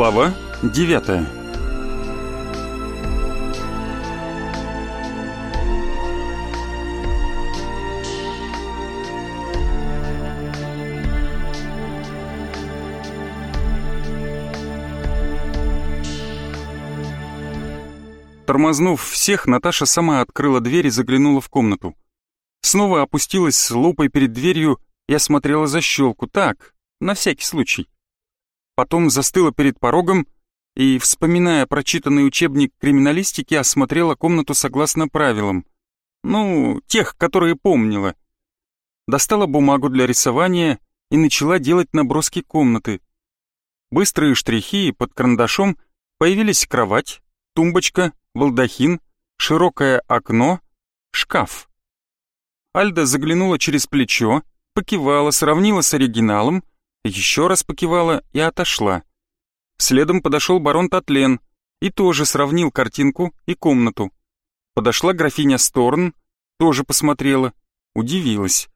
Глава 9 Тормознув всех, Наташа сама открыла дверь и заглянула в комнату. Снова опустилась с лупой перед дверью и осмотрела защелку, так, на всякий случай. Потом застыла перед порогом и, вспоминая прочитанный учебник криминалистики, осмотрела комнату согласно правилам. Ну, тех, которые помнила. Достала бумагу для рисования и начала делать наброски комнаты. Быстрые штрихи под карандашом появились кровать, тумбочка, балдахин, широкое окно, шкаф. Альда заглянула через плечо, покивала, сравнила с оригиналом, еще раз покивала и отошла. Следом подошел барон Татлен и тоже сравнил картинку и комнату. Подошла графиня Сторн, тоже посмотрела, удивилась.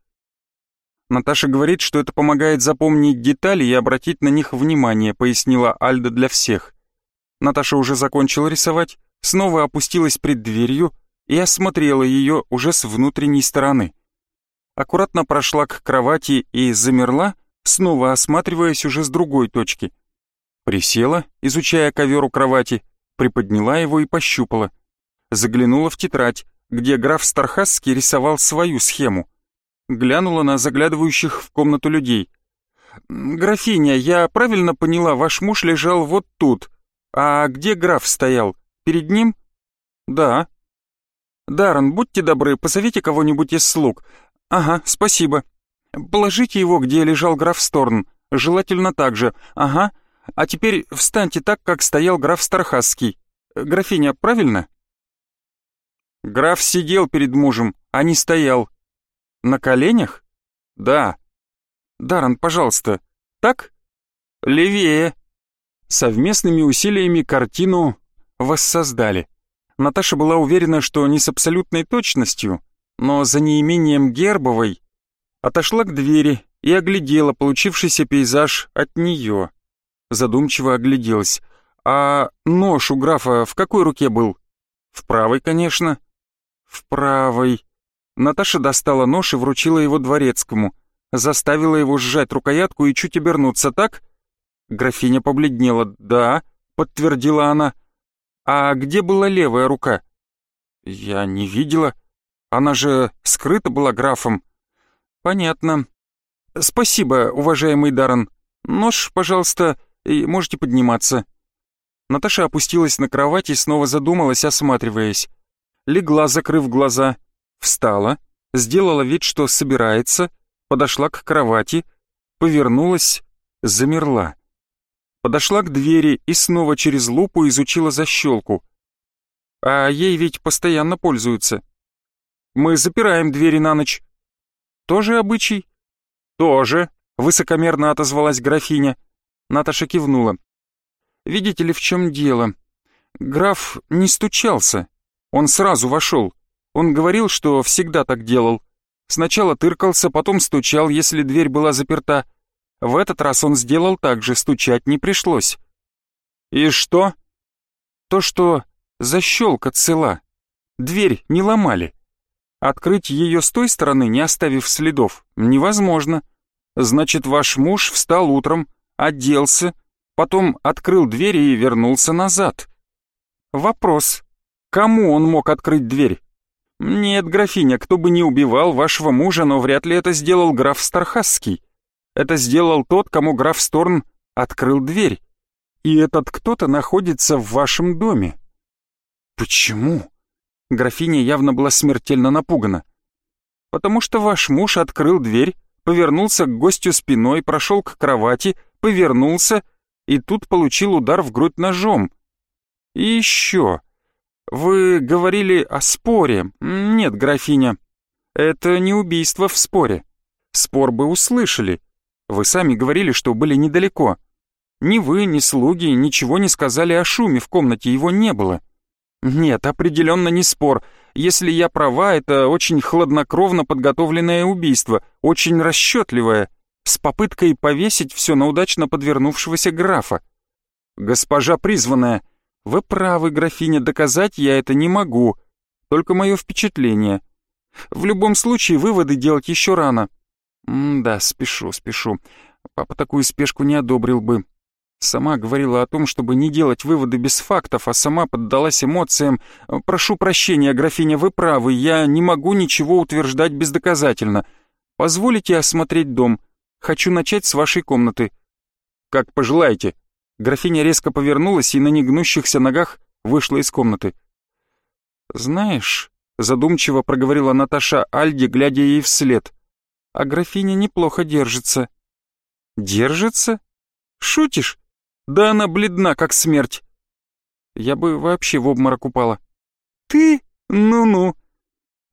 Наташа говорит, что это помогает запомнить детали и обратить на них внимание, пояснила Альда для всех. Наташа уже закончила рисовать, снова опустилась пред дверью и осмотрела ее уже с внутренней стороны. Аккуратно прошла к кровати и замерла, снова осматриваясь уже с другой точки. Присела, изучая ковер у кровати, приподняла его и пощупала. Заглянула в тетрадь, где граф Стархасский рисовал свою схему. Глянула на заглядывающих в комнату людей. «Графиня, я правильно поняла, ваш муж лежал вот тут. А где граф стоял? Перед ним?» «Да», «Даррен, будьте добры, позовите кого-нибудь из слуг. Ага, спасибо. Положите его, где лежал граф Сторн. Желательно так же. Ага. А теперь встаньте так, как стоял граф Стархасский. Графиня, правильно?» Граф сидел перед мужем, а не стоял. На коленях? Да. Даррен, пожалуйста. Так? Левее. Совместными усилиями картину воссоздали. Наташа была уверена, что не с абсолютной точностью, но за неимением Гербовой отошла к двери и оглядела получившийся пейзаж от нее. Задумчиво огляделась. А нож у графа в какой руке был? В правой, конечно. В правой. Наташа достала нож и вручила его дворецкому. Заставила его сжать рукоятку и чуть обернуться, так? Графиня побледнела. «Да», — подтвердила она. «А где была левая рука?» «Я не видела. Она же скрыта была графом». «Понятно. Спасибо, уважаемый Даррен. Нож, пожалуйста, и можете подниматься». Наташа опустилась на кровать и снова задумалась, осматриваясь. Легла, закрыв глаза, встала, сделала вид, что собирается, подошла к кровати, повернулась, замерла подошла к двери и снова через лупу изучила защелку. А ей ведь постоянно пользуются. Мы запираем двери на ночь. Тоже обычай? Тоже, высокомерно отозвалась графиня. Наташа кивнула. Видите ли, в чем дело? Граф не стучался. Он сразу вошел. Он говорил, что всегда так делал. Сначала тыркался, потом стучал, если дверь была заперта, в этот раз он сделал так же, стучать не пришлось. И что? То, что защелка цела. Дверь не ломали. Открыть ее с той стороны, не оставив следов, невозможно. Значит, ваш муж встал утром, оделся, потом открыл дверь и вернулся назад. Вопрос. Кому он мог открыть дверь? Нет, графиня, кто бы не убивал вашего мужа, но вряд ли это сделал граф Стархасский. Это сделал тот, кому граф Сторн открыл дверь. И этот кто-то находится в вашем доме. Почему? Графиня явно была смертельно напугана. Потому что ваш муж открыл дверь, повернулся к гостю спиной, прошел к кровати, повернулся и тут получил удар в грудь ножом. И еще. Вы говорили о споре. Нет, графиня, это не убийство в споре. Спор бы услышали, вы сами говорили, что были недалеко. Ни вы, ни слуги ничего не сказали о шуме в комнате, его не было. Нет, определенно не спор. Если я права, это очень хладнокровно подготовленное убийство, очень расчетливое, с попыткой повесить все на удачно подвернувшегося графа. «Госпожа призванная, вы правы, графиня, доказать я это не могу, только мое впечатление. В любом случае, выводы делать еще рано». М «Да, спешу, спешу. Папа такую спешку не одобрил бы. Сама говорила о том, чтобы не делать выводы без фактов, а сама поддалась эмоциям. «Прошу прощения, графиня, вы правы, я не могу ничего утверждать бездоказательно. Позволите осмотреть дом? Хочу начать с вашей комнаты». «Как пожелаете». Графиня резко повернулась и на негнущихся ногах вышла из комнаты. «Знаешь», — задумчиво проговорила Наташа Альде, глядя ей вслед, «а графиня неплохо держится». «Держится? Шутишь? Да она бледна, как смерть. Я бы вообще в обморок упала. Ты? Ну-ну.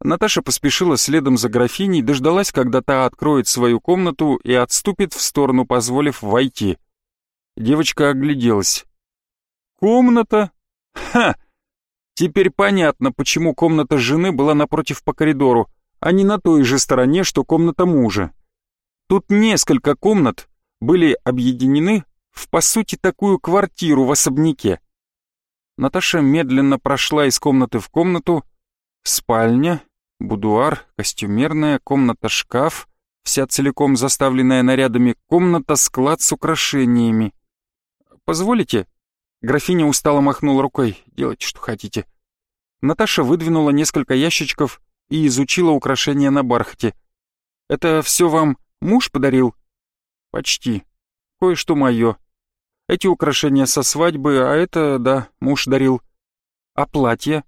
Наташа поспешила следом за графиней, дождалась, когда та откроет свою комнату и отступит в сторону, позволив войти. Девочка огляделась. «Комната? Ха! Теперь понятно, почему комната жены была напротив по коридору, а не на той же стороне, что комната мужа. Тут несколько комнат были объединены в, по сути, такую квартиру в особняке. Наташа медленно прошла из комнаты в комнату. Спальня, будуар, костюмерная, комната-шкаф, вся целиком заставленная нарядами, комната-склад с украшениями. «Позволите?» Графиня устало махнула рукой. «Делайте, что хотите». Наташа выдвинула несколько ящичков и изучила украшения на бархате. «Это все вам муж подарил?» «Почти кое-что мое. Эти украшения со свадьбы, а это, да, муж дарил. А платье?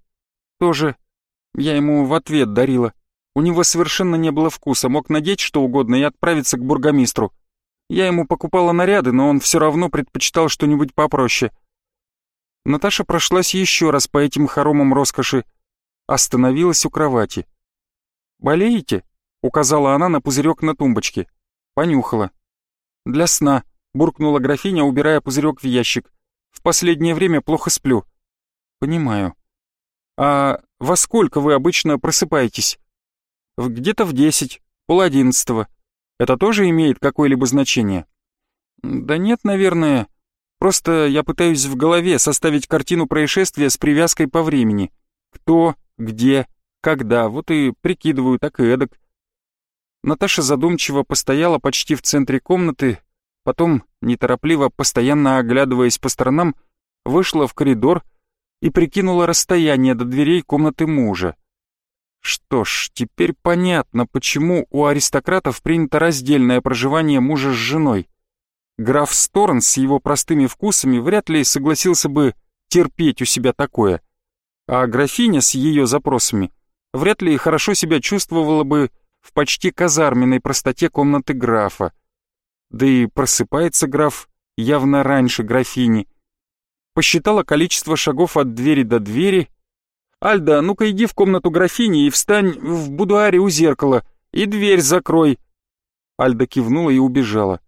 Тоже. Я ему в ответ дарила. У него совершенно не было вкуса, мог надеть что угодно и отправиться к бургомистру. Я ему покупала наряды, но он все равно предпочитал что-нибудь попроще. Наташа прошлась еще раз по этим хоромам роскоши. Остановилась у кровати. «Болеете?» — указала она на пузырек на тумбочке. Понюхала. «Для сна», буркнула графиня, убирая пузырек в ящик. «В последнее время плохо сплю». «Понимаю». «А во сколько вы обычно просыпаетесь?» «Где-то в десять, пол одиннадцатого. Это тоже имеет какое-либо значение?» «Да нет, наверное. Просто я пытаюсь в голове составить картину происшествия с привязкой по времени. Кто, где, когда, вот и прикидываю так и эдак». Наташа задумчиво постояла почти в центре комнаты, Потом, неторопливо, постоянно оглядываясь по сторонам, вышла в коридор и прикинула расстояние до дверей комнаты мужа. Что ж, теперь понятно, почему у аристократов принято раздельное проживание мужа с женой. Граф Сторн с его простыми вкусами вряд ли согласился бы терпеть у себя такое, а графиня с ее запросами вряд ли хорошо себя чувствовала бы в почти казарменной простоте комнаты графа. Да и просыпается граф явно раньше графини. Посчитала количество шагов от двери до двери. «Альда, ну-ка иди в комнату графини и встань в будуаре у зеркала, и дверь закрой». Альда кивнула и убежала.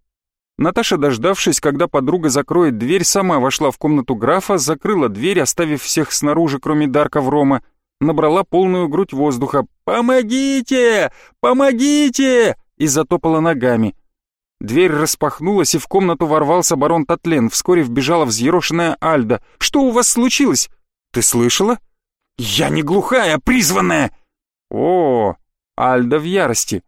Наташа, дождавшись, когда подруга закроет дверь, сама вошла в комнату графа, закрыла дверь, оставив всех снаружи, кроме Дарка Врома, набрала полную грудь воздуха «Помогите! Помогите!» и затопала ногами. Дверь распахнулась, и в комнату ворвался барон Татлен. Вскоре вбежала взъерошенная Альда. «Что у вас случилось?» «Ты слышала?» «Я не глухая, призванная!» «О, Альда в ярости.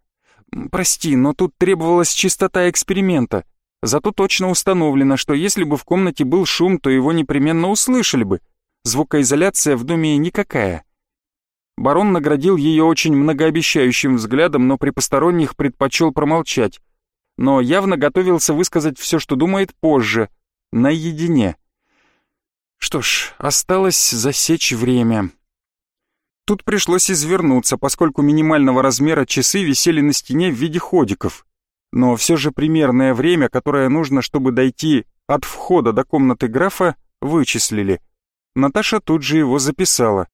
Прости, но тут требовалась чистота эксперимента. Зато точно установлено, что если бы в комнате был шум, то его непременно услышали бы. Звукоизоляция в доме никакая». Барон наградил ее очень многообещающим взглядом, но при посторонних предпочел промолчать но явно готовился высказать все, что думает позже, наедине. Что ж, осталось засечь время. Тут пришлось извернуться, поскольку минимального размера часы висели на стене в виде ходиков. Но все же примерное время, которое нужно, чтобы дойти от входа до комнаты графа, вычислили. Наташа тут же его записала.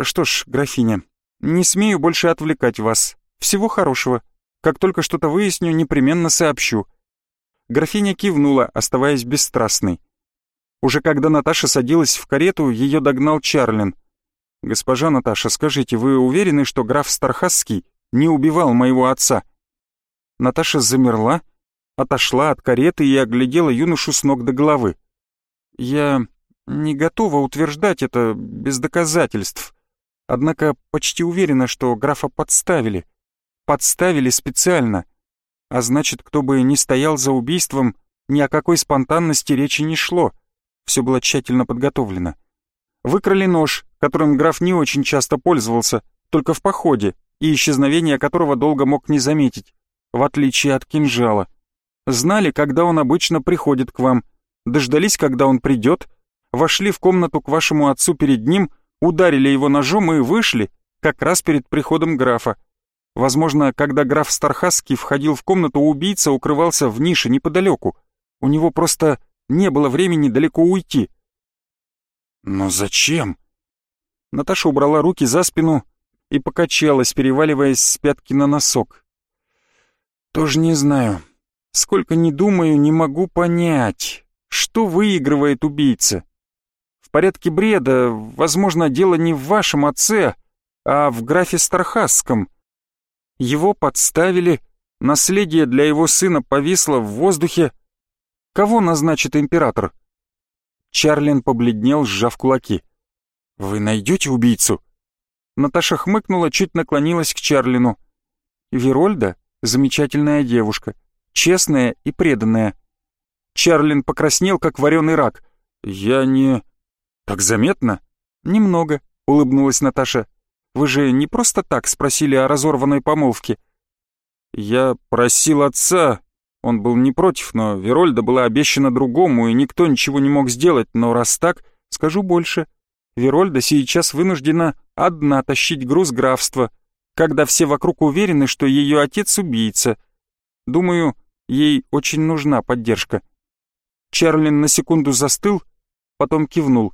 «Что ж, графиня, не смею больше отвлекать вас. Всего хорошего. Как только что-то выясню, непременно сообщу». Графиня кивнула, оставаясь бесстрастной. Уже когда Наташа садилась в карету, ее догнал Чарлин. «Госпожа Наташа, скажите, вы уверены, что граф Стархасский не убивал моего отца?» Наташа замерла, отошла от кареты и оглядела юношу с ног до головы. Я не готова утверждать это без доказательств. Однако почти уверена, что графа подставили. Подставили специально. А значит, кто бы ни стоял за убийством, ни о какой спонтанности речи не шло. Все было тщательно подготовлено. Выкрали нож, которым граф не очень часто пользовался, только в походе, и исчезновение которого долго мог не заметить, в отличие от кинжала. Знали, когда он обычно приходит к вам, дождались, когда он придет, вошли в комнату к вашему отцу перед ним, ударили его ножом и вышли, как раз перед приходом графа. Возможно, когда граф Стархасский входил в комнату, убийца укрывался в нише неподалеку. У него просто не было времени далеко уйти. «Но зачем?» Наташа убрала руки за спину и покачалась, переваливаясь с пятки на носок. «Тоже не знаю. Сколько ни думаю, не могу понять, что выигрывает убийца. В порядке бреда, возможно, дело не в вашем отце, а в графе Стархасском. Его подставили, наследие для его сына повисло в воздухе. Кого назначит император?» Чарлин побледнел, сжав кулаки. «Вы найдете убийцу?» Наташа хмыкнула, чуть наклонилась к Чарлину. «Верольда — замечательная девушка, честная и преданная». Чарлин покраснел, как вареный рак. «Я не...» «Так заметно?» «Немного», — улыбнулась Наташа. «Вы же не просто так спросили о разорванной помолвке?» «Я просил отца. Он был не против, но Верольда была обещана другому, и никто ничего не мог сделать. Но раз так, скажу больше. Верольда сейчас вынуждена одна тащить груз графства, когда все вокруг уверены, что ее отец убийца. Думаю, ей очень нужна поддержка. Чарлин на секунду застыл, потом кивнул.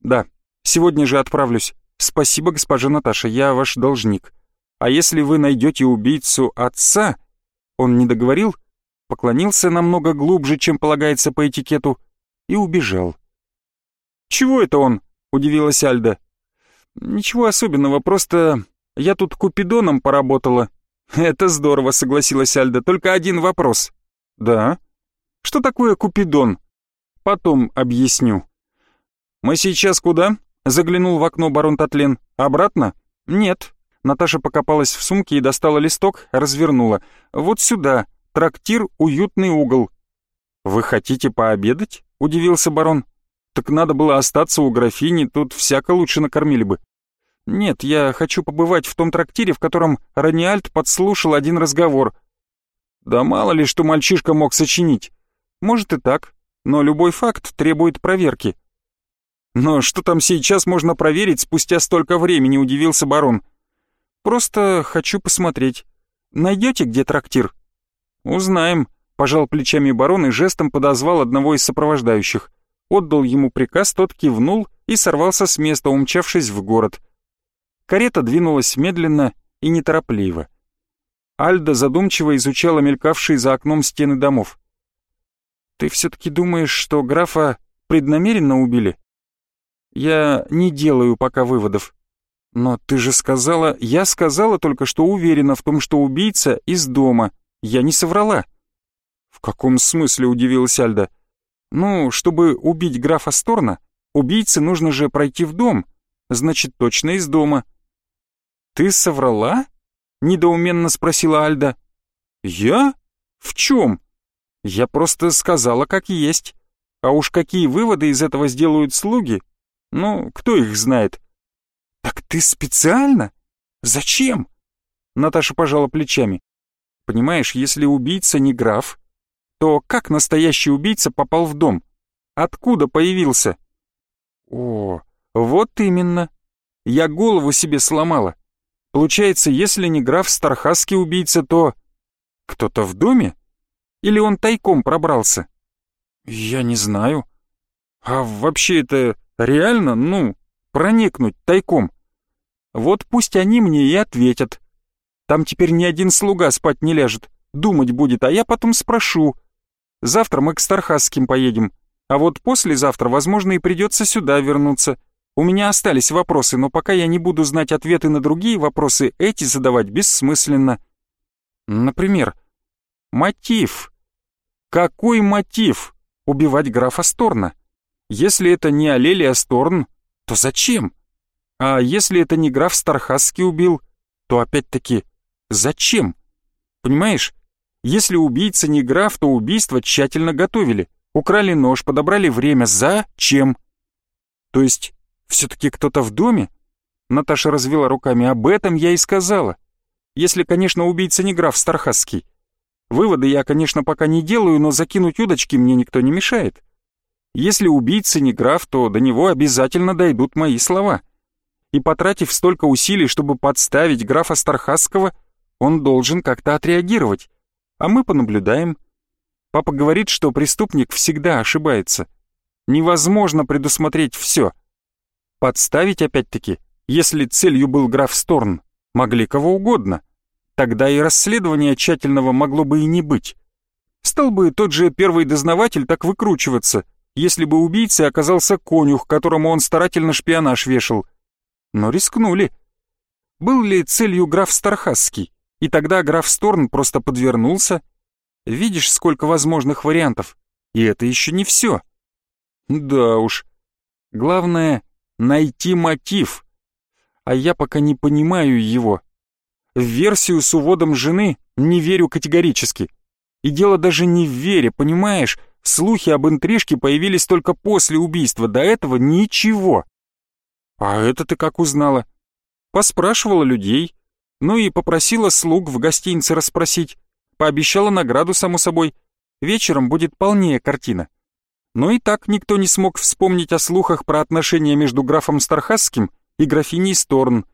«Да, сегодня же отправлюсь. Спасибо, госпожа Наташа, я ваш должник. А если вы найдете убийцу отца...» Он не договорил, поклонился намного глубже, чем полагается по этикету, и убежал. «Чего это он?» — удивилась Альда. «Ничего особенного, просто я тут купидоном поработала». «Это здорово», — согласилась Альда, — «только один вопрос». «Да?» «Что такое купидон?» «Потом объясню». «Мы сейчас куда?» — заглянул в окно барон Татлен. «Обратно?» «Нет». Наташа покопалась в сумке и достала листок, развернула. «Вот сюда. Трактир «Уютный угол». «Вы хотите пообедать?» — удивился барон. Так надо было остаться у графини, тут всяко лучше накормили бы. Нет, я хочу побывать в том трактире, в котором Раниальд подслушал один разговор. Да мало ли, что мальчишка мог сочинить. Может и так, но любой факт требует проверки. Но что там сейчас можно проверить спустя столько времени, удивился барон. Просто хочу посмотреть. Найдете где трактир? Узнаем, пожал плечами барон и жестом подозвал одного из сопровождающих отдал ему приказ, тот кивнул и сорвался с места, умчавшись в город. Карета двинулась медленно и неторопливо. Альда задумчиво изучала мелькавшие за окном стены домов. «Ты все-таки думаешь, что графа преднамеренно убили?» «Я не делаю пока выводов. Но ты же сказала...» «Я сказала только, что уверена в том, что убийца из дома. Я не соврала». «В каком смысле?» — удивилась Альда. Ну, чтобы убить графа Сторна, убийце нужно же пройти в дом, значит, точно из дома. «Ты соврала?» — недоуменно спросила Альда. «Я? В чем?» «Я просто сказала, как есть. А уж какие выводы из этого сделают слуги? Ну, кто их знает?» «Так ты специально? Зачем?» Наташа пожала плечами. «Понимаешь, если убийца не граф, то как настоящий убийца попал в дом? Откуда появился? О, вот именно. Я голову себе сломала. Получается, если не граф Стархасский убийца, то... Кто-то в доме? Или он тайком пробрался? Я не знаю. А вообще это реально, ну, проникнуть тайком? Вот пусть они мне и ответят. Там теперь ни один слуга спать не ляжет, думать будет, а я потом спрошу, Завтра мы к Стархасским поедем, а вот послезавтра, возможно, и придется сюда вернуться. У меня остались вопросы, но пока я не буду знать ответы на другие вопросы, эти задавать бессмысленно. Например, мотив. Какой мотив убивать графа Сторна? Если это не Алелия Сторн, то зачем? А если это не граф Стархасский убил, то опять-таки зачем? Понимаешь, если убийца не граф, то убийство тщательно готовили. Украли нож, подобрали время. Зачем? То есть, все-таки кто-то в доме? Наташа развела руками. Об этом я и сказала. Если, конечно, убийца не граф Стархасский. Выводы я, конечно, пока не делаю, но закинуть удочки мне никто не мешает. Если убийца не граф, то до него обязательно дойдут мои слова. И потратив столько усилий, чтобы подставить графа Стархасского, он должен как-то отреагировать. А мы понаблюдаем. Папа говорит, что преступник всегда ошибается. Невозможно предусмотреть все. Подставить опять-таки, если целью был граф Сторн, могли кого угодно. Тогда и расследования тщательного могло бы и не быть. Стал бы тот же первый дознаватель так выкручиваться, если бы убийцей оказался конюх, которому он старательно шпионаж вешал. Но рискнули. Был ли целью граф Стархасский? И тогда граф Сторн просто подвернулся. Видишь, сколько возможных вариантов. И это еще не все. Да уж. Главное — найти мотив. А я пока не понимаю его. В версию с уводом жены не верю категорически. И дело даже не в вере, понимаешь? Слухи об интрижке появились только после убийства, до этого ничего. А это ты как узнала? Поспрашивала людей, ну и попросила слуг в гостинице расспросить. Пообещала награду, само собой. Вечером будет полнее картина. Но и так никто не смог вспомнить о слухах про отношения между графом Стархасским и графиней Сторн.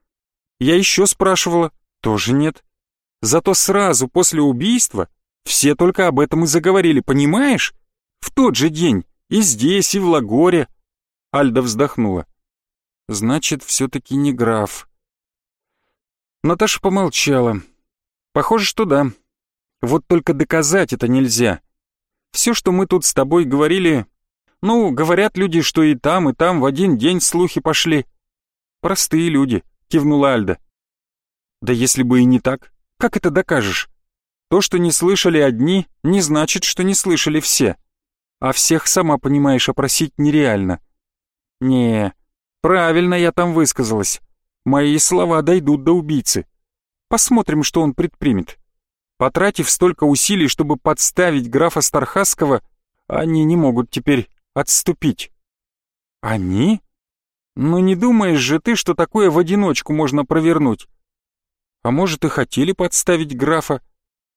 Я еще спрашивала, тоже нет. Зато сразу после убийства все только об этом и заговорили, понимаешь? В тот же день, и здесь, и в Лагоре. Альда вздохнула. Значит, все-таки не граф. Наташа помолчала. Похоже, что да. Вот только доказать это нельзя. Все, что мы тут с тобой говорили... Ну, говорят люди, что и там, и там в один день слухи пошли. Простые люди, кивнула Альда. Да если бы и не так, как это докажешь? То, что не слышали одни, не значит, что не слышали все. А всех, сама понимаешь, опросить нереально. Не, правильно я там высказалась. Мои слова дойдут до убийцы. Посмотрим, что он предпримет. Потратив столько усилий, чтобы подставить графа Стархасского, они не могут теперь отступить. Они? Ну не думаешь же ты, что такое в одиночку можно провернуть? А может и хотели подставить графа?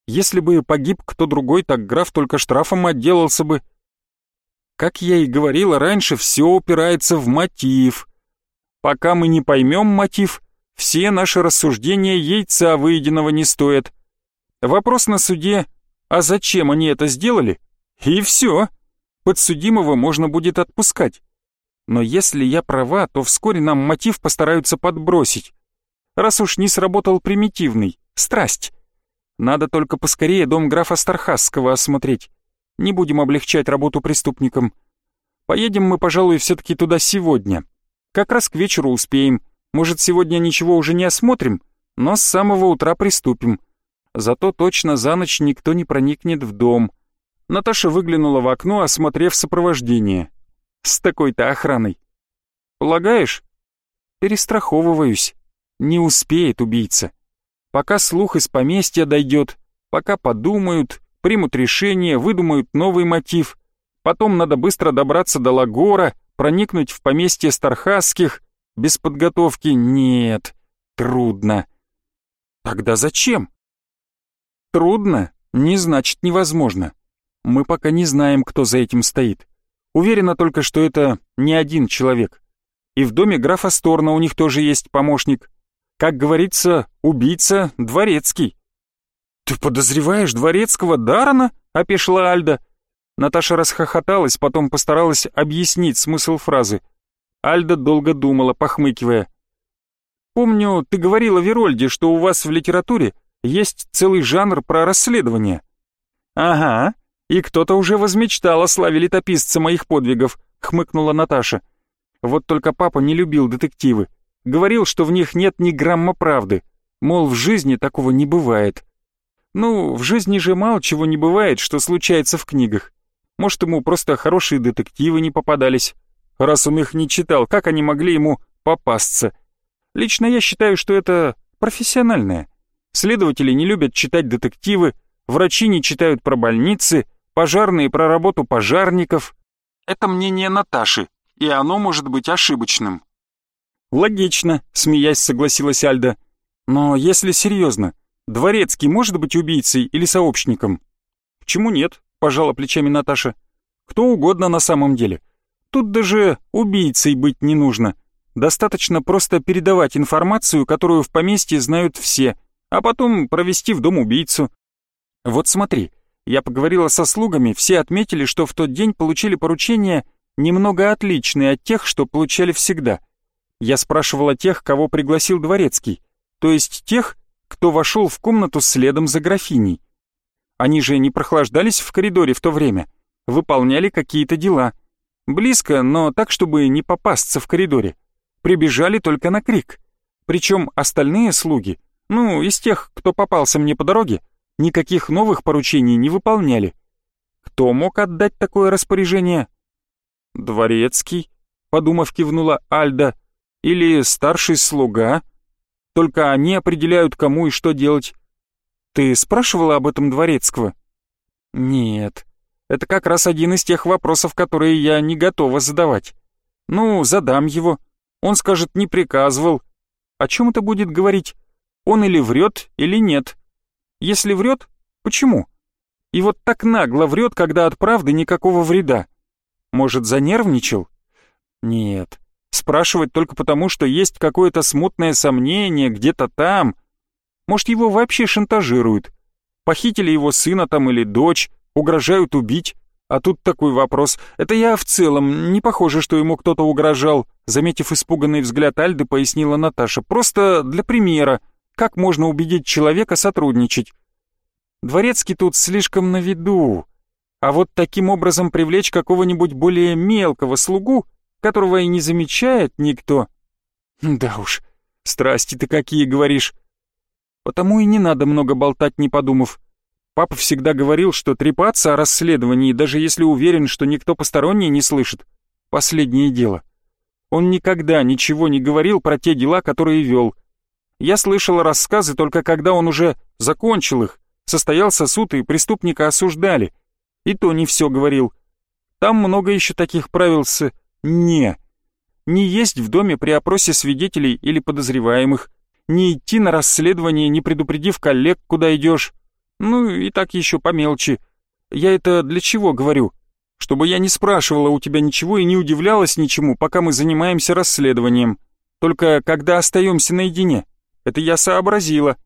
Если бы погиб кто другой, так граф только штрафом отделался бы. Как я и говорила раньше, все упирается в мотив. Пока мы не поймем мотив, все наши рассуждения яйца выеденного не стоят. Вопрос на суде, а зачем они это сделали? И все. Подсудимого можно будет отпускать. Но если я права, то вскоре нам мотив постараются подбросить. Раз уж не сработал примитивный, страсть. Надо только поскорее дом графа Стархасского осмотреть. Не будем облегчать работу преступникам. Поедем мы, пожалуй, все-таки туда сегодня. Как раз к вечеру успеем. Может, сегодня ничего уже не осмотрим, но с самого утра приступим. Зато точно за ночь никто не проникнет в дом. Наташа выглянула в окно, осмотрев сопровождение. С такой-то охраной. Полагаешь? Перестраховываюсь. Не успеет убийца. Пока слух из поместья дойдет, пока подумают, примут решение, выдумают новый мотив. Потом надо быстро добраться до Лагора, проникнуть в поместье Стархасских без подготовки нет, трудно. Тогда зачем? Трудно не значит невозможно. Мы пока не знаем, кто за этим стоит. Уверена только, что это не один человек. И в доме графа Сторна у них тоже есть помощник. Как говорится, убийца дворецкий. «Ты подозреваешь дворецкого Дарана?» — опешила Альда. Наташа расхохоталась, потом постаралась объяснить смысл фразы. Альда долго думала, похмыкивая. «Помню, ты говорила Верольде, что у вас в литературе есть целый жанр про расследование». «Ага, и кто-то уже возмечтал о славе летописца моих подвигов», — хмыкнула Наташа. «Вот только папа не любил детективы. Говорил, что в них нет ни грамма правды. Мол, в жизни такого не бывает. Ну, в жизни же мало чего не бывает, что случается в книгах. Может, ему просто хорошие детективы не попадались. раз он их не читал, как они могли ему попасться? Лично я считаю, что это профессиональное. Следователи не любят читать детективы, врачи не читают про больницы, пожарные про работу пожарников. Это мнение Наташи, и оно может быть ошибочным. Логично, смеясь, согласилась Альда. Но если серьезно, Дворецкий может быть убийцей или сообщником? Почему нет? Пожала плечами Наташа. Кто угодно на самом деле. Тут даже убийцей быть не нужно. Достаточно просто передавать информацию, которую в поместье знают все, а потом провести в дом убийцу. Вот смотри, я поговорила со слугами, все отметили, что в тот день получили поручения немного отличные от тех, что получали всегда. Я спрашивала тех, кого пригласил дворецкий, то есть тех, кто вошел в комнату следом за графиней. Они же не прохлаждались в коридоре в то время, выполняли какие-то дела. Близко, но так, чтобы не попасться в коридоре. Прибежали только на крик. Причем остальные слуги, ну, из тех, кто попался мне по дороге, никаких новых поручений не выполняли. Кто мог отдать такое распоряжение? Дворецкий, подумав, кивнула Альда, или старший слуга. Только они определяют, кому и что делать. Ты спрашивала об этом Дворецкого? Нет. Это как раз один из тех вопросов, которые я не готова задавать. Ну, задам его. Он скажет, не приказывал. О чем это будет говорить? Он или врет, или нет. Если врет, почему? И вот так нагло врет, когда от правды никакого вреда. Может, занервничал? Нет. Спрашивать только потому, что есть какое-то смутное сомнение где-то там — может, его вообще шантажируют? Похитили его сына там или дочь, угрожают убить? А тут такой вопрос. Это я в целом, не похоже, что ему кто-то угрожал. Заметив испуганный взгляд Альды, пояснила Наташа. Просто для примера. Как можно убедить человека сотрудничать? Дворецкий тут слишком на виду. А вот таким образом привлечь какого-нибудь более мелкого слугу, которого и не замечает никто. Да уж, страсти ты какие, говоришь. Потому и не надо много болтать, не подумав. Папа всегда говорил, что трепаться о расследовании, даже если уверен, что никто посторонний не слышит, последнее дело. Он никогда ничего не говорил про те дела, которые вел. Я слышал рассказы только когда он уже закончил их, состоялся суд и преступника осуждали. И то не все говорил. Там много еще таких правил с «не». Не есть в доме при опросе свидетелей или подозреваемых, не идти на расследование, не предупредив коллег, куда идешь. Ну и так еще по мелочи. Я это для чего говорю? Чтобы я не спрашивала у тебя ничего и не удивлялась ничему, пока мы занимаемся расследованием. Только когда остаемся наедине. Это я сообразила.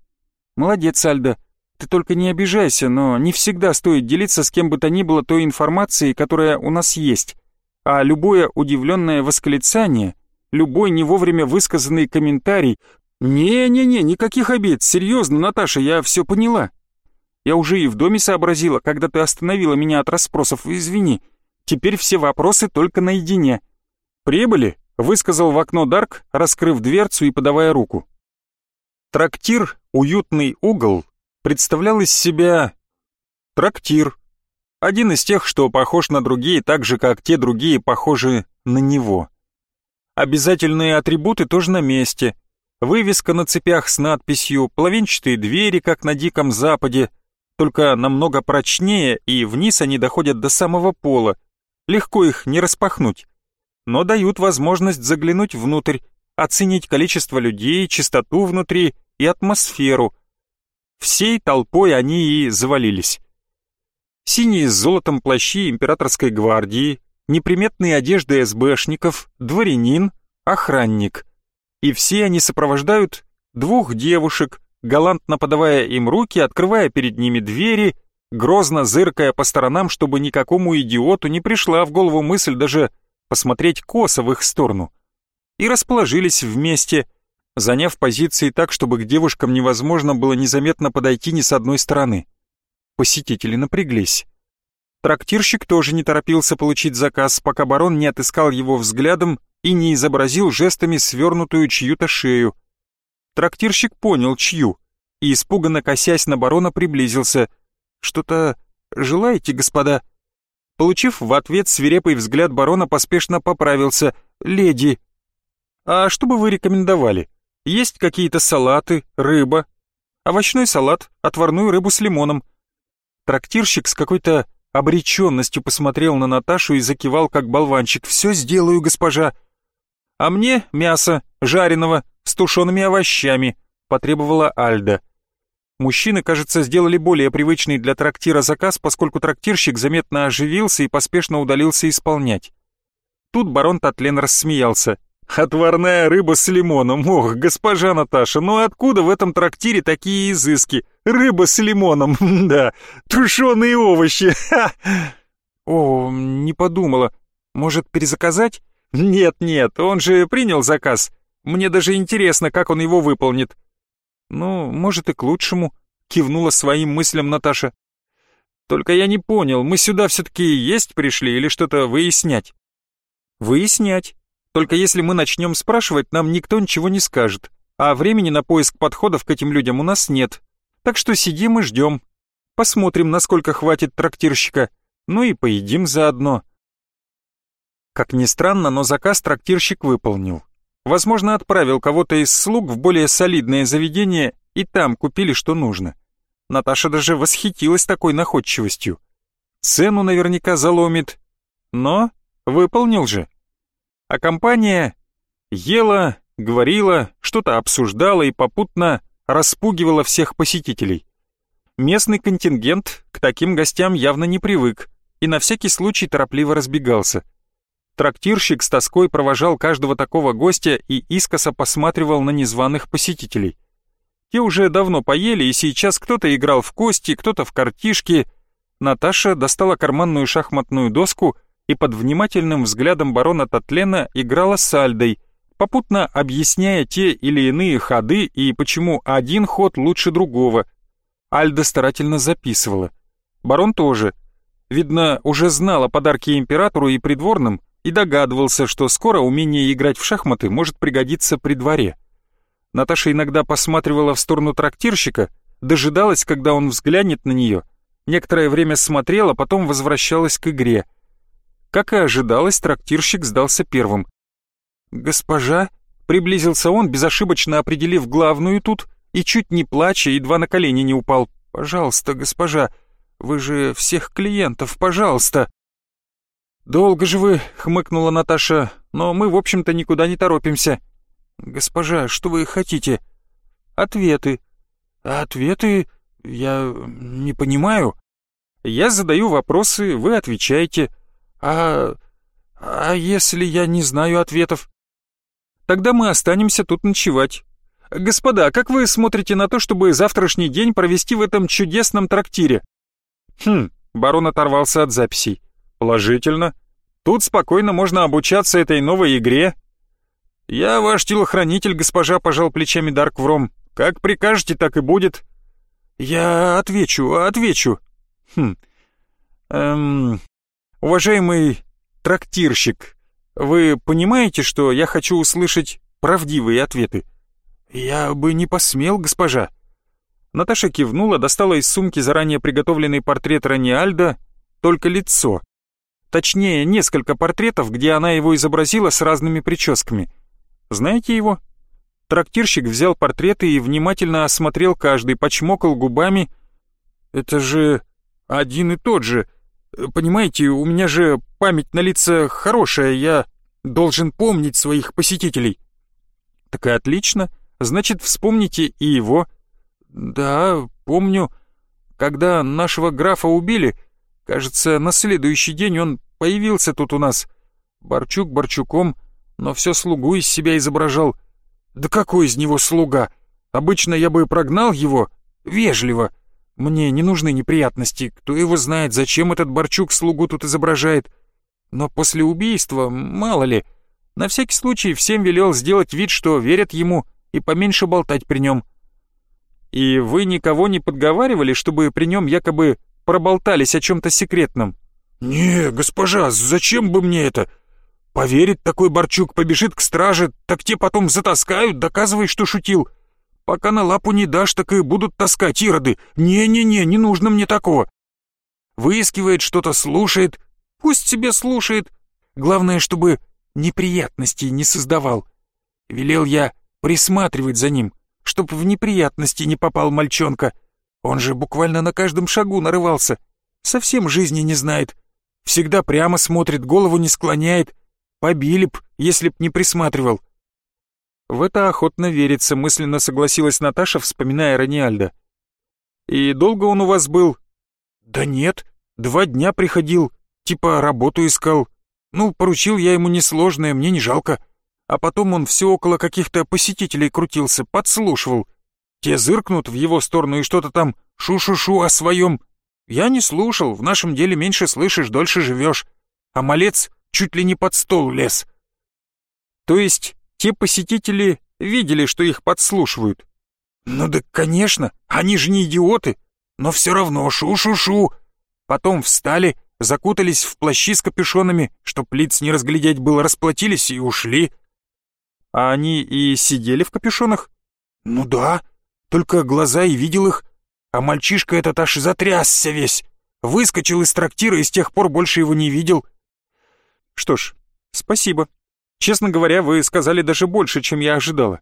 Молодец, Альда. Ты только не обижайся, но не всегда стоит делиться с кем бы то ни было той информацией, которая у нас есть. А любое удивленное восклицание, любой не вовремя высказанный комментарий «Не-не-не, никаких обид, серьезно, Наташа, я все поняла. Я уже и в доме сообразила, когда ты остановила меня от расспросов, извини. Теперь все вопросы только наедине». «Прибыли?» — высказал в окно Дарк, раскрыв дверцу и подавая руку. Трактир «Уютный угол» представлял из себя трактир. Один из тех, что похож на другие, так же, как те другие похожи на него. Обязательные атрибуты тоже на месте. Вывеска на цепях с надписью «Половинчатые двери, как на Диком Западе», только намного прочнее, и вниз они доходят до самого пола. Легко их не распахнуть. Но дают возможность заглянуть внутрь, оценить количество людей, чистоту внутри и атмосферу. Всей толпой они и завалились. Синие с золотом плащи императорской гвардии, неприметные одежды СБшников, дворянин, охранник — и все они сопровождают двух девушек, галантно подавая им руки, открывая перед ними двери, грозно зыркая по сторонам, чтобы никакому идиоту не пришла в голову мысль даже посмотреть косо в их сторону. И расположились вместе, заняв позиции так, чтобы к девушкам невозможно было незаметно подойти ни с одной стороны. Посетители напряглись. Трактирщик тоже не торопился получить заказ, пока барон не отыскал его взглядом и не изобразил жестами свернутую чью-то шею. Трактирщик понял, чью, и, испуганно косясь на барона, приблизился. «Что-то желаете, господа?» Получив в ответ свирепый взгляд барона, поспешно поправился. «Леди, а что бы вы рекомендовали? Есть какие-то салаты, рыба? Овощной салат, отварную рыбу с лимоном». Трактирщик с какой-то обреченностью посмотрел на Наташу и закивал, как болванчик. «Все сделаю, госпожа». «А мне мясо, жареного, с тушеными овощами», — потребовала Альда. Мужчины, кажется, сделали более привычный для трактира заказ, поскольку трактирщик заметно оживился и поспешно удалился исполнять. Тут барон Татлен рассмеялся. «Отварная рыба с лимоном! Ох, госпожа Наташа, ну откуда в этом трактире такие изыски? Рыба с лимоном, да, тушеные овощи, ха!» «О, не подумала. Может, перезаказать?» «Нет-нет, он же принял заказ. Мне даже интересно, как он его выполнит. «Ну, может, и к лучшему», — кивнула своим мыслям Наташа. «Только я не понял, мы сюда все-таки есть пришли или что-то выяснять?» «Выяснять. Только если мы начнем спрашивать, нам никто ничего не скажет, а времени на поиск подходов к этим людям у нас нет. Так что сидим и ждем. Посмотрим, насколько хватит трактирщика, ну и поедим заодно». Как ни странно, но заказ трактирщик выполнил. Возможно, отправил кого-то из слуг в более солидное заведение, и там купили, что нужно. Наташа даже восхитилась такой находчивостью. Цену наверняка заломит, но выполнил же. А компания ела, говорила, что-то обсуждала и попутно распугивала всех посетителей. Местный контингент к таким гостям явно не привык и на всякий случай торопливо разбегался. Трактирщик с тоской провожал каждого такого гостя и искоса посматривал на незваных посетителей. Те уже давно поели, и сейчас кто-то играл в кости, кто-то в картишки. Наташа достала карманную шахматную доску и под внимательным взглядом барона Татлена играла с Альдой, попутно объясняя те или иные ходы и почему один ход лучше другого. Альда старательно записывала. Барон тоже. Видно, уже знал о подарке императору и придворным, и догадывался, что скоро умение играть в шахматы может пригодиться при дворе. Наташа иногда посматривала в сторону трактирщика, дожидалась, когда он взглянет на нее, некоторое время смотрела, потом возвращалась к игре. Как и ожидалось, трактирщик сдался первым. «Госпожа?» — приблизился он, безошибочно определив главную тут, и чуть не плача, едва на колени не упал. «Пожалуйста, госпожа, вы же всех клиентов, пожалуйста!» «Долго же вы», — хмыкнула Наташа, — «но мы, в общем-то, никуда не торопимся». «Госпожа, что вы хотите?» «Ответы». «Ответы? Я не понимаю». «Я задаю вопросы, вы отвечаете». «А... а если я не знаю ответов?» «Тогда мы останемся тут ночевать». «Господа, как вы смотрите на то, чтобы завтрашний день провести в этом чудесном трактире?» «Хм», — барон оторвался от записей. Положительно. Тут спокойно можно обучаться этой новой игре. Я ваш телохранитель, госпожа, пожал плечами Дарквром. Как прикажете, так и будет. Я отвечу, отвечу. Хм. Эм... Уважаемый трактирщик, вы понимаете, что я хочу услышать правдивые ответы? Я бы не посмел, госпожа. Наташа кивнула, достала из сумки заранее приготовленный портрет Раниальда, только лицо. Точнее, несколько портретов, где она его изобразила с разными прическами. Знаете его? Трактирщик взял портреты и внимательно осмотрел каждый, почмокал губами. «Это же один и тот же. Понимаете, у меня же память на лица хорошая, я должен помнить своих посетителей». «Так и отлично. Значит, вспомните и его». «Да, помню. Когда нашего графа убили, Кажется, на следующий день он появился тут у нас. Борчук Борчуком, но все слугу из себя изображал. Да какой из него слуга? Обычно я бы прогнал его, вежливо. Мне не нужны неприятности, кто его знает, зачем этот Борчук слугу тут изображает. Но после убийства, мало ли, на всякий случай всем велел сделать вид, что верят ему, и поменьше болтать при нем. И вы никого не подговаривали, чтобы при нем якобы проболтались о чем-то секретном. «Не, госпожа, зачем бы мне это? Поверит такой Борчук, побежит к страже, так те потом затаскают, доказывай, что шутил. Пока на лапу не дашь, так и будут таскать ироды. Не-не-не, не нужно мне такого. Выискивает что-то, слушает, Пусть себе слушает. Главное, чтобы неприятностей не создавал. Велел я присматривать за ним, чтоб в неприятности не попал мальчонка. Он же буквально на каждом шагу нарывался. Совсем жизни не знает. Всегда прямо смотрит, голову не склоняет. Побили б, если б не присматривал. В это охотно верится, мысленно согласилась Наташа, вспоминая Раниальда. «И долго он у вас был?» «Да нет, два дня приходил, типа работу искал. Ну, поручил я ему несложное, мне не жалко. А потом он все около каких-то посетителей крутился, подслушивал. Те зыркнут в его сторону и что-то там шу-шу-шу о своем. Я не слушал, в нашем деле меньше слышишь, дольше живешь. А малец чуть ли не под стол лез. То есть те посетители видели, что их подслушивают? Ну да, конечно, они же не идиоты. Но все равно шу-шу-шу. Потом встали, закутались в плащи с капюшонами, чтоб лиц не разглядеть было, расплатились и ушли. А они и сидели в капюшонах? Ну да, только глаза и видел их. А мальчишка этот аж затрясся весь. Выскочил из трактира и с тех пор больше его не видел. Что ж, спасибо. Честно говоря, вы сказали даже больше, чем я ожидала.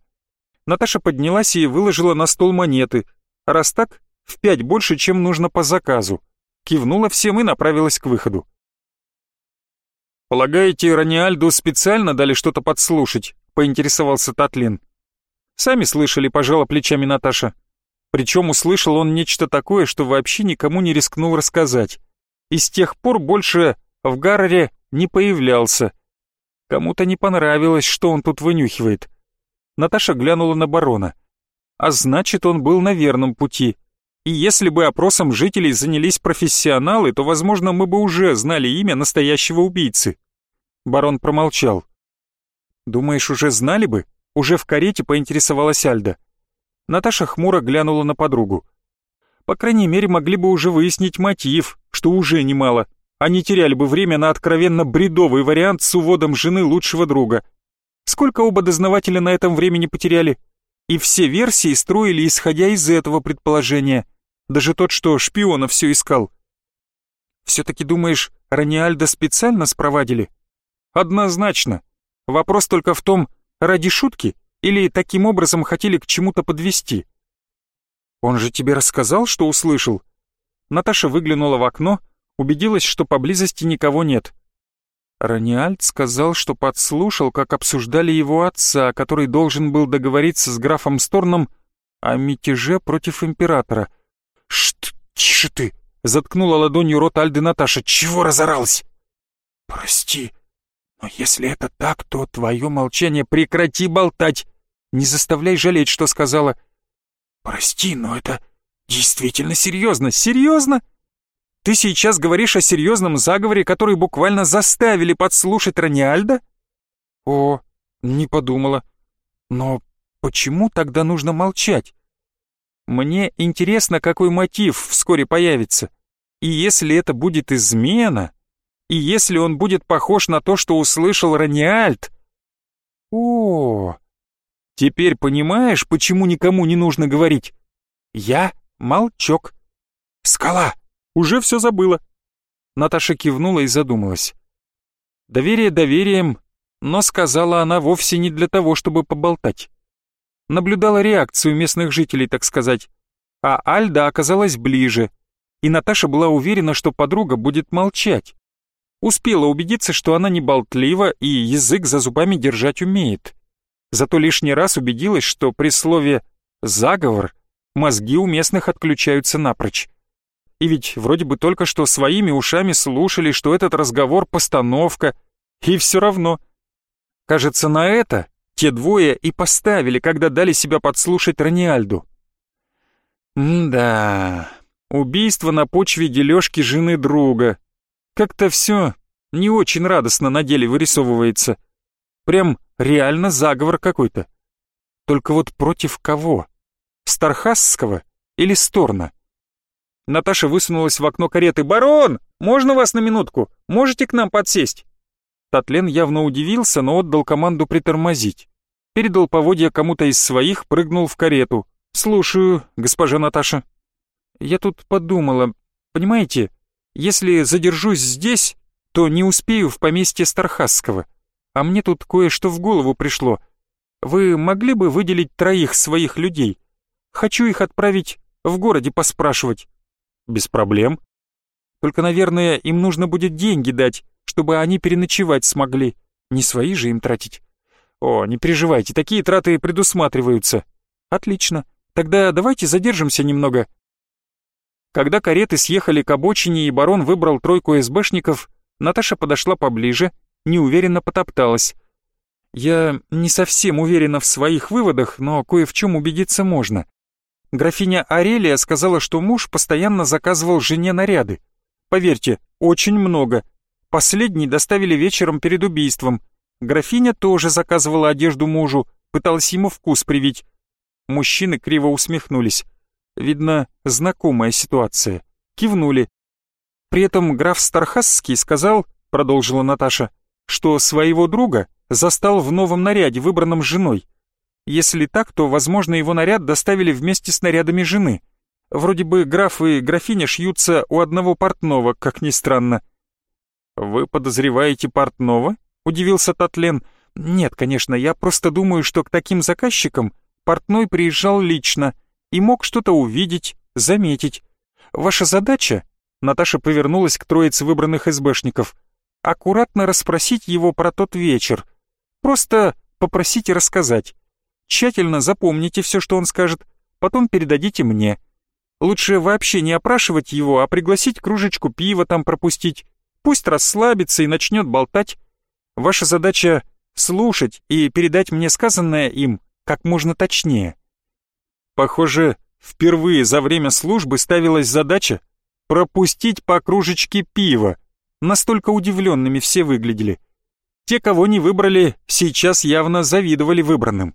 Наташа поднялась и выложила на стол монеты. Раз так, в пять больше, чем нужно по заказу кивнула всем и направилась к выходу. «Полагаете, Раниальду специально дали что-то подслушать?» — поинтересовался Татлин. «Сами слышали», — пожала плечами Наташа. Причем услышал он нечто такое, что вообще никому не рискнул рассказать. И с тех пор больше в Гаррере не появлялся. Кому-то не понравилось, что он тут вынюхивает. Наташа глянула на барона. А значит, он был на верном пути. И если бы опросом жителей занялись профессионалы, то, возможно, мы бы уже знали имя настоящего убийцы. Барон промолчал. «Думаешь, уже знали бы?» Уже в карете поинтересовалась Альда. Наташа хмуро глянула на подругу. По крайней мере, могли бы уже выяснить мотив, что уже немало. Они теряли бы время на откровенно бредовый вариант с уводом жены лучшего друга. Сколько оба дознавателя на этом времени потеряли? И все версии строили, исходя из этого предположения. Даже тот, что шпиона все искал. Все-таки думаешь, Раниальда специально спровадили? Однозначно. Вопрос только в том, ради шутки или таким образом хотели к чему-то подвести. Он же тебе рассказал, что услышал? Наташа выглянула в окно, убедилась, что поблизости никого нет. Раниальд сказал, что подслушал, как обсуждали его отца, который должен был договориться с графом Сторном о мятеже против императора. «Шт, тише ты!» — заткнула ладонью рот Альды Наташа. «Чего разоралась?» «Прости, но если это так, то твое молчание прекрати болтать. Не заставляй жалеть, что сказала». «Прости, но это действительно серьезно. Серьезно?» Ты сейчас говоришь о серьезном заговоре, который буквально заставили подслушать Раниальда? О, не подумала. Но почему тогда нужно молчать? Мне интересно, какой мотив вскоре появится. И если это будет измена, и если он будет похож на то, что услышал Раниальд... О, теперь понимаешь, почему никому не нужно говорить? Я молчок. Скала! Уже все забыла. Наташа кивнула и задумалась. Доверие доверием, но сказала она вовсе не для того, чтобы поболтать. Наблюдала реакцию местных жителей, так сказать. А Альда оказалась ближе, и Наташа была уверена, что подруга будет молчать. Успела убедиться, что она не болтлива и язык за зубами держать умеет. Зато лишний раз убедилась, что при слове «заговор» мозги у местных отключаются напрочь. И ведь вроде бы только что своими ушами слушали, что этот разговор — постановка. И все равно. Кажется, на это те двое и поставили, когда дали себя подслушать Раниальду. М-да, убийство на почве дележки жены друга. Как-то все не очень радостно на деле вырисовывается. Прям реально заговор какой-то. Только вот против кого? Стархасского или Сторна? Наташа высунулась в окно кареты. «Барон, можно вас на минутку? Можете к нам подсесть?» Татлен явно удивился, но отдал команду притормозить. Передал поводья кому-то из своих, прыгнул в карету. «Слушаю, госпожа Наташа». «Я тут подумала. Понимаете, если задержусь здесь, то не успею в поместье Стархасского. А мне тут кое-что в голову пришло. Вы могли бы выделить троих своих людей? Хочу их отправить в городе поспрашивать». «Без проблем. Только, наверное, им нужно будет деньги дать, чтобы они переночевать смогли. Не свои же им тратить». «О, не переживайте, такие траты предусматриваются». «Отлично. Тогда давайте задержимся немного». Когда кареты съехали к обочине и барон выбрал тройку СБшников, Наташа подошла поближе, неуверенно потопталась. «Я не совсем уверена в своих выводах, но кое в чем убедиться можно. Графиня Арелия сказала, что муж постоянно заказывал жене наряды. Поверьте, очень много. Последний доставили вечером перед убийством. Графиня тоже заказывала одежду мужу, пыталась ему вкус привить. Мужчины криво усмехнулись. Видно, знакомая ситуация. Кивнули. При этом граф Стархасский сказал, продолжила Наташа, что своего друга застал в новом наряде, выбранном женой. Если так, то, возможно, его наряд доставили вместе с нарядами жены. Вроде бы граф и графиня шьются у одного портного, как ни странно. «Вы подозреваете портного?» — удивился Татлен. «Нет, конечно, я просто думаю, что к таким заказчикам портной приезжал лично и мог что-то увидеть, заметить. Ваша задача...» — Наташа повернулась к троице выбранных СБшников. «Аккуратно расспросить его про тот вечер. Просто попросите рассказать. Тщательно запомните все, что он скажет, потом передадите мне. Лучше вообще не опрашивать его, а пригласить кружечку пива там пропустить. Пусть расслабится и начнет болтать. Ваша задача — слушать и передать мне сказанное им как можно точнее. Похоже, впервые за время службы ставилась задача пропустить по кружечке пива. Настолько удивленными все выглядели. Те, кого не выбрали, сейчас явно завидовали выбранным.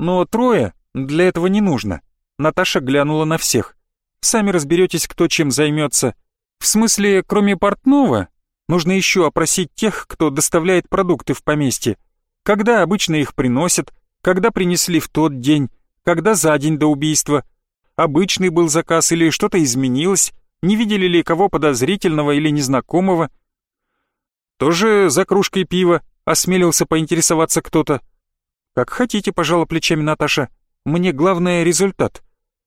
Но трое для этого не нужно. Наташа глянула на всех. Сами разберетесь, кто чем займется. В смысле, кроме портного, нужно еще опросить тех, кто доставляет продукты в поместье. Когда обычно их приносят, когда принесли в тот день, когда за день до убийства. Обычный был заказ или что-то изменилось, не видели ли кого подозрительного или незнакомого. Тоже за кружкой пива осмелился поинтересоваться кто-то. «Как хотите», — пожала плечами Наташа. «Мне главное — результат.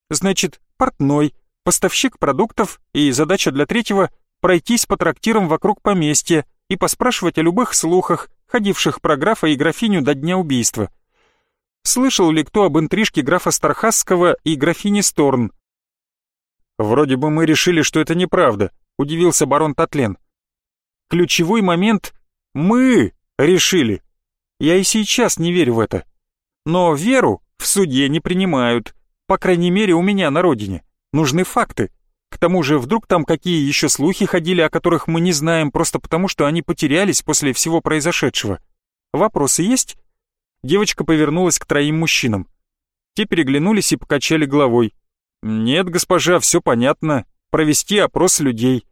Значит, портной, поставщик продуктов и задача для третьего — пройтись по трактирам вокруг поместья и поспрашивать о любых слухах, ходивших про графа и графиню до дня убийства. Слышал ли кто об интрижке графа Стархасского и графини Сторн?» «Вроде бы мы решили, что это неправда», — удивился барон Татлен. «Ключевой момент — мы решили», я и сейчас не верю в это. Но веру в суде не принимают. По крайней мере, у меня на родине. Нужны факты. К тому же, вдруг там какие еще слухи ходили, о которых мы не знаем, просто потому что они потерялись после всего произошедшего. Вопросы есть? Девочка повернулась к троим мужчинам. Те переглянулись и покачали головой. «Нет, госпожа, все понятно. Провести опрос людей».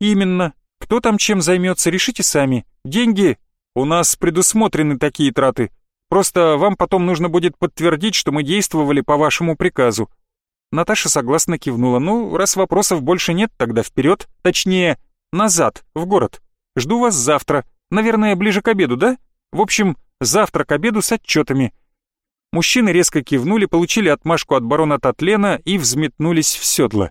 «Именно. Кто там чем займется, решите сами. Деньги у нас предусмотрены такие траты. Просто вам потом нужно будет подтвердить, что мы действовали по вашему приказу». Наташа согласно кивнула. «Ну, раз вопросов больше нет, тогда вперед, точнее, назад, в город. Жду вас завтра. Наверное, ближе к обеду, да? В общем, завтра к обеду с отчетами». Мужчины резко кивнули, получили отмашку от барона Татлена и взметнулись в седло.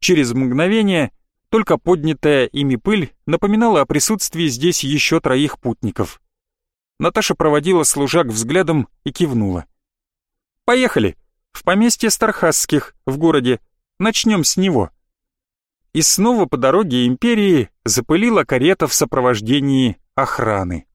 Через мгновение только поднятая ими пыль напоминала о присутствии здесь еще троих путников. Наташа проводила служак взглядом и кивнула. «Поехали! В поместье Стархасских, в городе. Начнем с него». И снова по дороге империи запылила карета в сопровождении охраны.